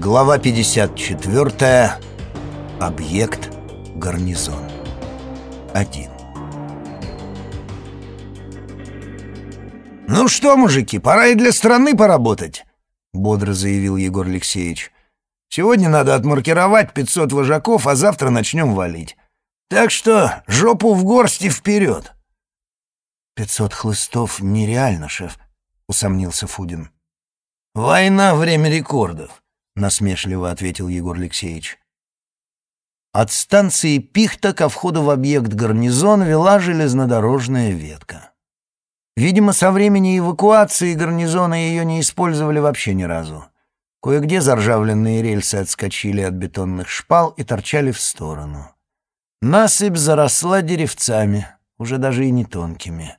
Глава 54. Объект гарнизон. 1. «Ну что, мужики, пора и для страны поработать», — бодро заявил Егор Алексеевич. «Сегодня надо отмаркировать 500 вожаков, а завтра начнем валить. Так что жопу в горсть и вперед». «Пятьсот хлыстов нереально, шеф», — усомнился Фудин. «Война — время рекордов», — насмешливо ответил Егор Алексеевич. От станции Пихта ко входу в объект гарнизон вела железнодорожная ветка. Видимо, со времени эвакуации гарнизона ее не использовали вообще ни разу. Кое-где заржавленные рельсы отскочили от бетонных шпал и торчали в сторону. Насыпь заросла деревцами, уже даже и не тонкими.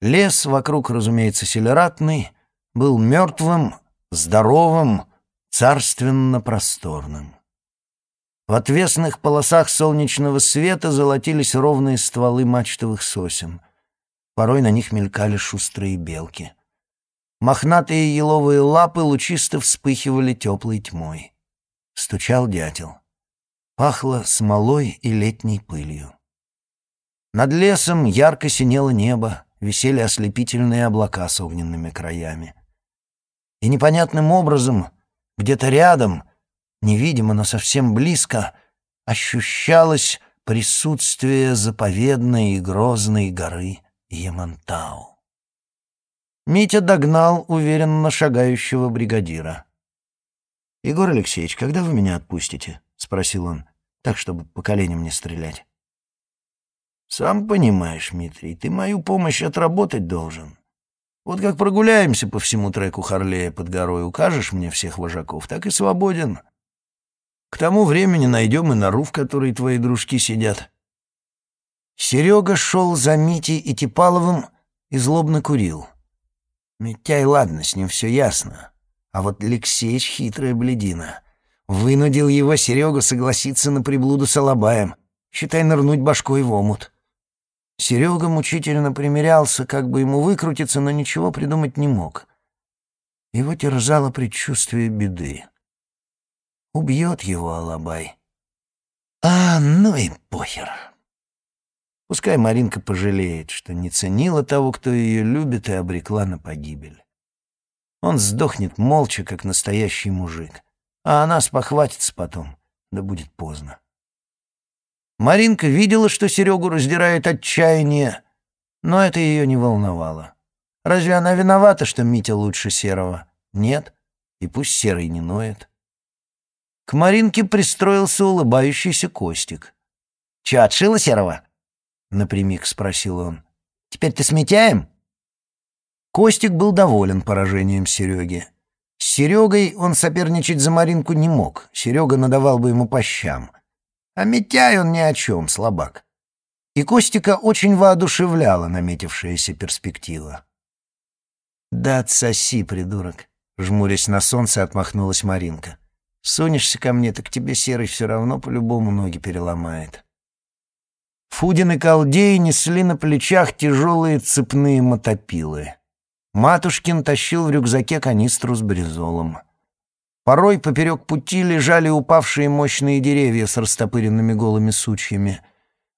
Лес вокруг, разумеется, селератный, был мертвым, здоровым, царственно просторным. В отвесных полосах солнечного света золотились ровные стволы мачтовых сосен — Порой на них мелькали шустрые белки. Мохнатые еловые лапы лучисто вспыхивали теплой тьмой. Стучал дятел. Пахло смолой и летней пылью. Над лесом ярко синело небо, висели ослепительные облака с огненными краями. И непонятным образом, где-то рядом, невидимо, но совсем близко, ощущалось присутствие заповедной и грозной горы Ямантау. Митя догнал уверенно шагающего бригадира. «Егор Алексеевич, когда вы меня отпустите?» — спросил он, так, чтобы по коленям не стрелять. «Сам понимаешь, Митрий, ты мою помощь отработать должен. Вот как прогуляемся по всему треку Харлея под горой, укажешь мне всех вожаков, так и свободен. К тому времени найдем и нору, в которой твои дружки сидят. Серега шел за Митей и Типаловым и злобно курил. Митяй, ладно, с ним все ясно. А вот Алексеич хитрая бледина. Вынудил его, Серегу, согласиться на приблуду с Алабаем. Считай, нырнуть башкой в омут. Серега мучительно примирялся, как бы ему выкрутиться, но ничего придумать не мог. Его терзало предчувствие беды. Убьет его Алабай. А, ну и похер. Пускай Маринка пожалеет, что не ценила того, кто ее любит, и обрекла на погибель. Он сдохнет молча, как настоящий мужик, а она спохватится потом, да будет поздно. Маринка видела, что Серегу раздирает отчаяние, но это ее не волновало. Разве она виновата, что Митя лучше Серого? Нет, и пусть Серый не ноет. К Маринке пристроился улыбающийся Костик. «Че, отшила Серого?» напрямик спросил он. «Теперь ты сметяем?» Костик был доволен поражением Сереги. С Серегой он соперничать за Маринку не мог. Серега надавал бы ему по щам. А Митяй он ни о чем, слабак. И Костика очень воодушевляла наметившаяся перспектива. «Да отсоси, придурок!» — жмурясь на солнце, отмахнулась Маринка. «Сунешься ко мне, так тебе серый все равно по-любому ноги переломает». Фудин и Колдей несли на плечах тяжелые цепные мотопилы. Матушкин тащил в рюкзаке канистру с бризолом. Порой поперек пути лежали упавшие мощные деревья с растопыренными голыми сучьями.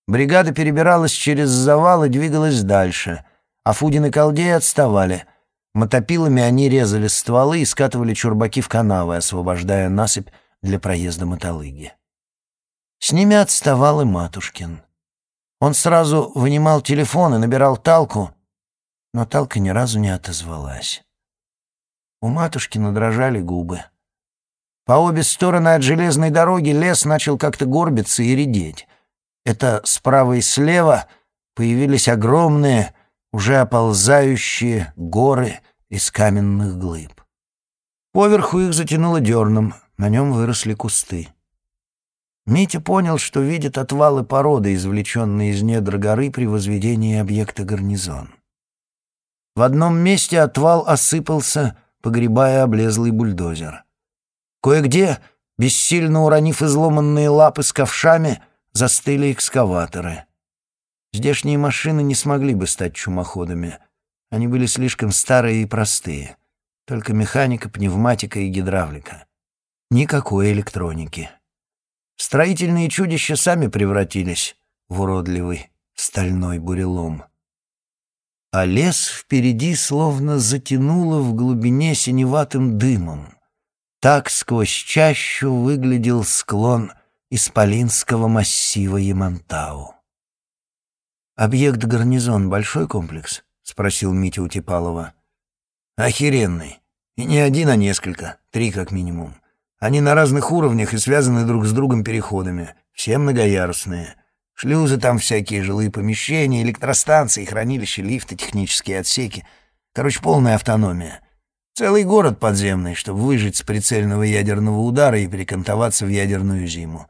Бригада перебиралась через завал и двигалась дальше, а Фудин и Колдей отставали. Мотопилами они резали стволы и скатывали чурбаки в канавы, освобождая насыпь для проезда мотолыги. С ними отставал и Матушкин. Он сразу вынимал телефон и набирал Талку, но Талка ни разу не отозвалась. У матушки надрожали губы. По обе стороны от железной дороги лес начал как-то горбиться и редеть. Это справа и слева появились огромные, уже оползающие горы из каменных глыб. Поверху их затянуло дерном, на нем выросли кусты. Митя понял, что видит отвалы породы, извлеченные из недр горы при возведении объекта гарнизон. В одном месте отвал осыпался, погребая облезлый бульдозер. Кое-где, бессильно уронив изломанные лапы с ковшами, застыли экскаваторы. Здешние машины не смогли бы стать чумоходами. Они были слишком старые и простые. Только механика, пневматика и гидравлика. Никакой электроники. Строительные чудища сами превратились в уродливый стальной бурелом. А лес впереди словно затянуло в глубине синеватым дымом. Так сквозь чащу выглядел склон Исполинского массива Ямантау. «Объект гарнизон — большой комплекс?» — спросил Митя у Типалова. «Охеренный. И не один, а несколько. Три как минимум. Они на разных уровнях и связаны друг с другом переходами. Все многоярусные. Шлюзы там всякие, жилые помещения, электростанции, хранилища, лифты, технические отсеки. Короче, полная автономия. Целый город подземный, чтобы выжить с прицельного ядерного удара и перекантоваться в ядерную зиму.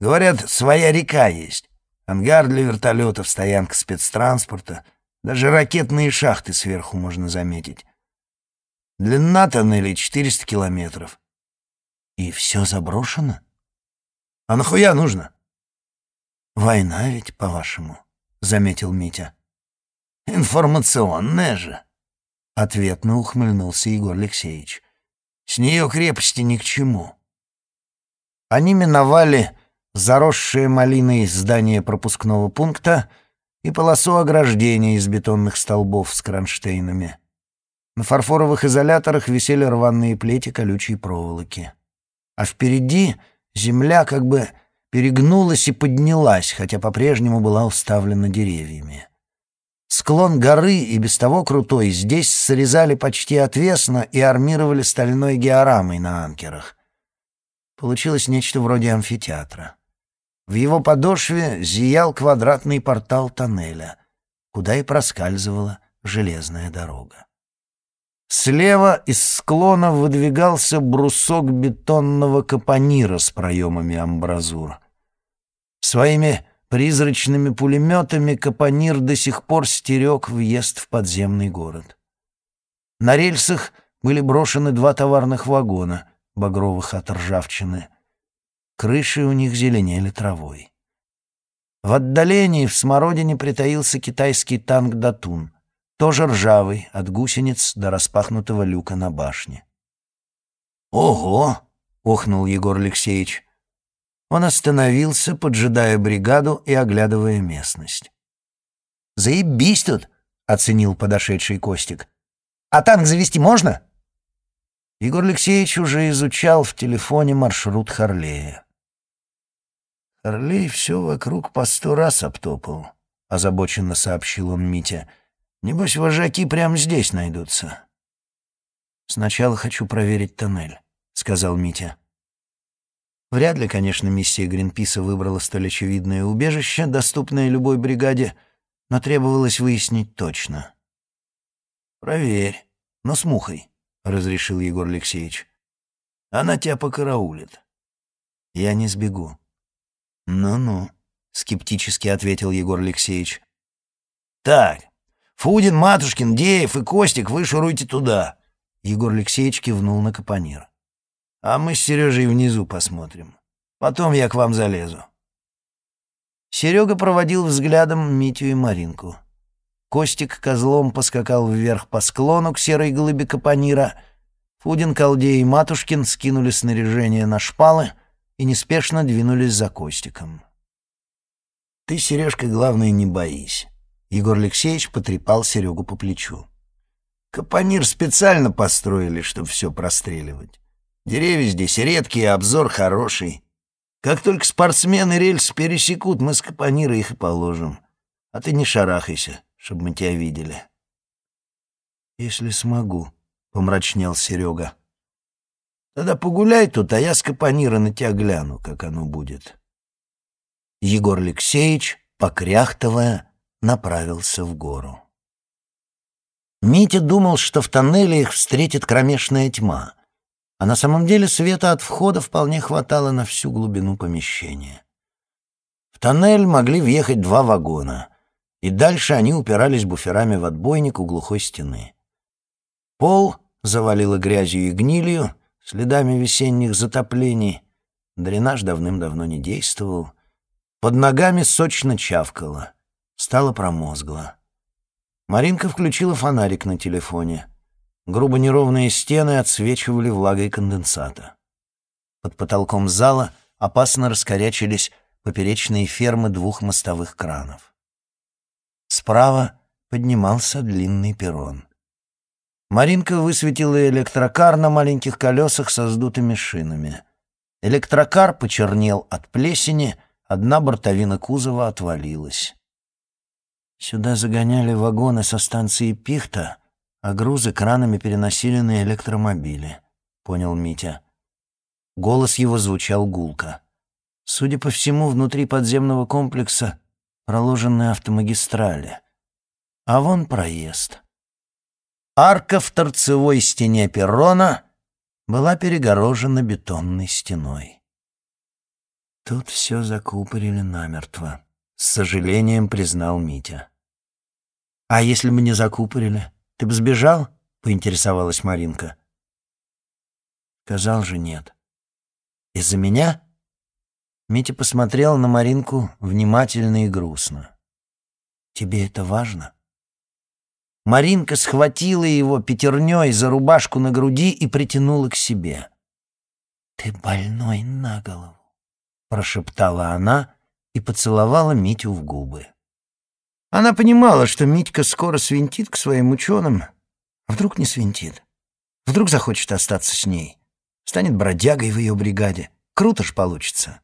Говорят, своя река есть. Ангар для вертолетов, стоянка спецтранспорта. Даже ракетные шахты сверху можно заметить. Длина тоннелей 400 километров. И все заброшено? А нахуя нужно? «Война ведь, по-вашему», — заметил Митя. «Информационная же», — ответно ухмыльнулся Егор Алексеевич. «С нее крепости ни к чему». Они миновали заросшее малиной здание пропускного пункта и полосу ограждения из бетонных столбов с кронштейнами. На фарфоровых изоляторах висели рваные плети колючей проволоки. А впереди земля как бы перегнулась и поднялась, хотя по-прежнему была уставлена деревьями. Склон горы, и без того крутой, здесь срезали почти отвесно и армировали стальной георамой на анкерах. Получилось нечто вроде амфитеатра. В его подошве зиял квадратный портал тоннеля, куда и проскальзывала железная дорога. Слева из склона выдвигался брусок бетонного капонира с проемами амбразур. Своими призрачными пулеметами Капонир до сих пор стерег въезд в подземный город. На рельсах были брошены два товарных вагона, багровых от ржавчины. Крыши у них зеленели травой. В отдалении в смородине притаился китайский танк «Датун», тоже ржавый, от гусениц до распахнутого люка на башне. «Ого!» — охнул Егор Алексеевич. Он остановился, поджидая бригаду и оглядывая местность. «Заебись тут!» — оценил подошедший Костик. «А танк завести можно?» Егор Алексеевич уже изучал в телефоне маршрут Харлея. «Харлей все вокруг по сто раз обтопал», — озабоченно сообщил он Мите. «Небось, вожаки прямо здесь найдутся». «Сначала хочу проверить тоннель», — сказал Митя. Вряд ли, конечно, миссия Гринписа выбрала столь очевидное убежище, доступное любой бригаде, но требовалось выяснить точно. «Проверь, но с мухой», — разрешил Егор Алексеевич. «Она тебя покараулит». «Я не сбегу». «Ну-ну», — скептически ответил Егор Алексеевич. «Так, Фудин, Матушкин, Деев и Костик, вы шуруйте туда». Егор Алексеевич кивнул на капонир. А мы с Сережей внизу посмотрим. Потом я к вам залезу». Серега проводил взглядом Митю и Маринку. Костик козлом поскакал вверх по склону к серой глыбе капонира. Фудин, Колдей и Матушкин скинули снаряжение на шпалы и неспешно двинулись за Костиком. «Ты, Сережка, главное, не боись». Егор Алексеевич потрепал Серегу по плечу. «Капонир специально построили, чтобы все простреливать. Деревья здесь редкие, обзор хороший. Как только спортсмены рельс пересекут, мы с капонира их и положим. А ты не шарахайся, чтобы мы тебя видели. Если смогу, — помрачнел Серега. Тогда погуляй тут, а я с капонира на тебя гляну, как оно будет. Егор Алексеевич, покряхтывая, направился в гору. Митя думал, что в тоннеле их встретит кромешная тьма — а на самом деле света от входа вполне хватало на всю глубину помещения. В тоннель могли въехать два вагона, и дальше они упирались буферами в отбойник у глухой стены. Пол завалило грязью и гнилью, следами весенних затоплений. Дренаж давным-давно не действовал. Под ногами сочно чавкало. Стало промозгло. Маринка включила фонарик на телефоне — Грубо неровные стены отсвечивали влагой конденсата. Под потолком зала опасно раскорячились поперечные фермы двух мостовых кранов. Справа поднимался длинный перрон. Маринка высветила электрокар на маленьких колесах со сдутыми шинами. Электрокар почернел от плесени, одна бортовина кузова отвалилась. Сюда загоняли вагоны со станции Пихта, а грузы кранами переносили на электромобили, — понял Митя. Голос его звучал гулко. Судя по всему, внутри подземного комплекса проложены автомагистрали. А вон проезд. Арка в торцевой стене перрона была перегорожена бетонной стеной. Тут все закупорили намертво, с сожалением признал Митя. «А если бы не закупорили, ты бы сбежал?» — поинтересовалась Маринка. Сказал же нет. «Из-за меня?» Митя посмотрел на Маринку внимательно и грустно. «Тебе это важно?» Маринка схватила его пятерней за рубашку на груди и притянула к себе. «Ты больной на голову», — прошептала она и поцеловала Митю в губы. Она понимала, что Митька скоро свинтит к своим ученым. А вдруг не свинтит? Вдруг захочет остаться с ней? Станет бродягой в ее бригаде. Круто ж получится.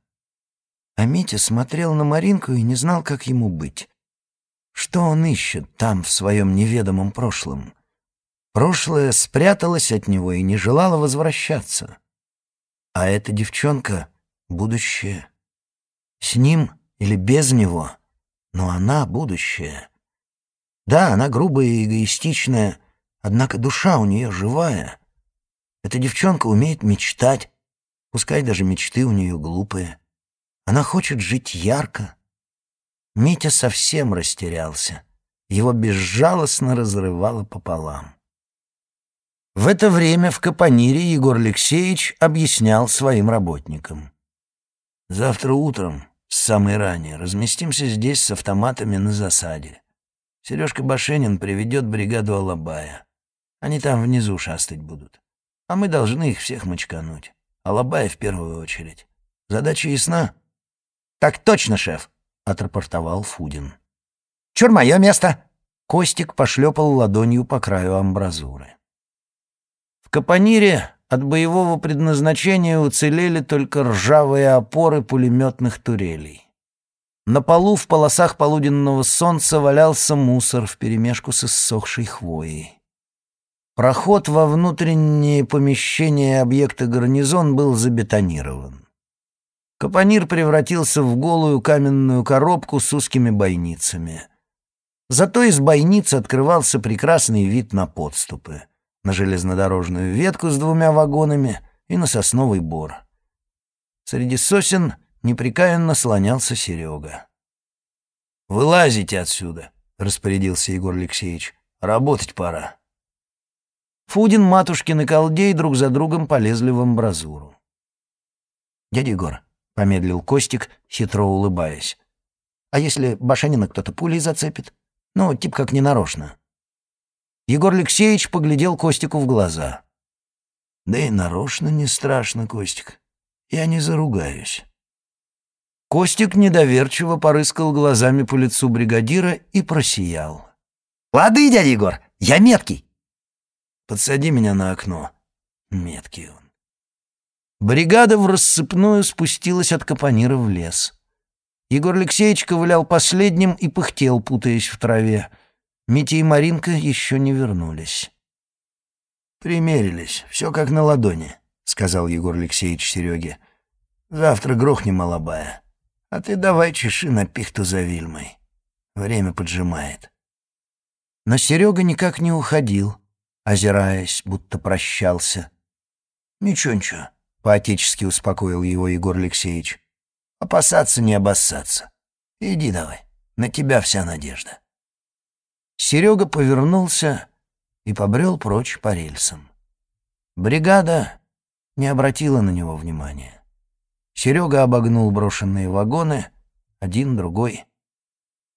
А Митя смотрел на Маринку и не знал, как ему быть. Что он ищет там, в своем неведомом прошлом? Прошлое спряталось от него и не желало возвращаться. А эта девчонка — будущее. С ним или без него, но она — будущее. Да, она грубая и эгоистичная, однако душа у нее живая. Эта девчонка умеет мечтать, пускай даже мечты у нее глупые. Она хочет жить ярко. Митя совсем растерялся. Его безжалостно разрывало пополам. В это время в Капонире Егор Алексеевич объяснял своим работникам. «Завтра утром, с самой ранее, разместимся здесь с автоматами на засаде. Сережка Башенин приведет бригаду Алабая. Они там внизу шастать будут. А мы должны их всех мочкануть. Алабая в первую очередь. Задача ясна?» «Так точно, шеф», — отрапортовал Фудин. «Чур мое место!» Костик пошлепал ладонью по краю амбразуры. В Капонире от боевого предназначения уцелели только ржавые опоры пулеметных турелей. На полу в полосах полуденного солнца валялся мусор вперемешку с иссохшей хвоей. Проход во внутренние помещения объекта гарнизон был забетонирован. Капонир превратился в голую каменную коробку с узкими бойницами. Зато из бойницы открывался прекрасный вид на подступы, на железнодорожную ветку с двумя вагонами и на сосновый бор. Среди сосен непрекаянно слонялся Серега. «Вылазите отсюда», — распорядился Егор Алексеевич. «Работать пора». Фудин, Матушкин и Колдей друг за другом полезли в амбразуру. «Дядя Егор, помедлил Костик, хитро улыбаясь. А если Башанина кто-то пулей зацепит? Ну, типа как ненарочно. Егор Алексеевич поглядел Костику в глаза. Да и нарочно не страшно, Костик. Я не заругаюсь. Костик недоверчиво порыскал глазами по лицу бригадира и просиял. «Лады, дядя Егор, я меткий!» «Подсади меня на окно». Меткий он. Бригада в рассыпную спустилась от капонира в лес. Егор Алексеевич ковылял последним и пыхтел, путаясь в траве. Митя и Маринка еще не вернулись. «Примерились, все как на ладони», — сказал Егор Алексеевич Сереге. «Завтра грохнем Алабая. А ты давай чеши на пихту за Вильмой. Время поджимает». Но Серега никак не уходил, озираясь, будто прощался. «Ничего-ничего, — поотечески успокоил его Егор Алексеевич. «Опасаться не обоссаться. Иди давай, на тебя вся надежда». Серега повернулся и побрел прочь по рельсам. Бригада не обратила на него внимания. Серега обогнул брошенные вагоны, один, другой,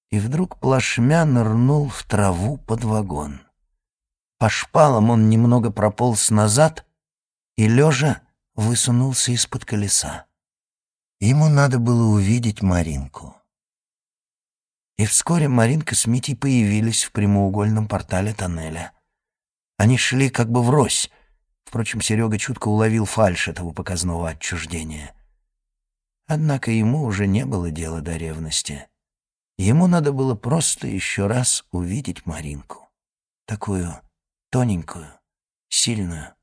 и вдруг плашмя нырнул в траву под вагон. По шпалам он немного прополз назад и, лежа, высунулся из-под колеса. Ему надо было увидеть Маринку. И вскоре Маринка с Митей появились в прямоугольном портале тоннеля. Они шли как бы врозь. Впрочем, Серега чутко уловил фальшь этого показного отчуждения. Однако ему уже не было дела до ревности. Ему надо было просто еще раз увидеть Маринку. Такую тоненькую, сильную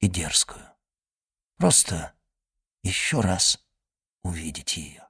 и дерзкую. Просто еще раз увидеть ее.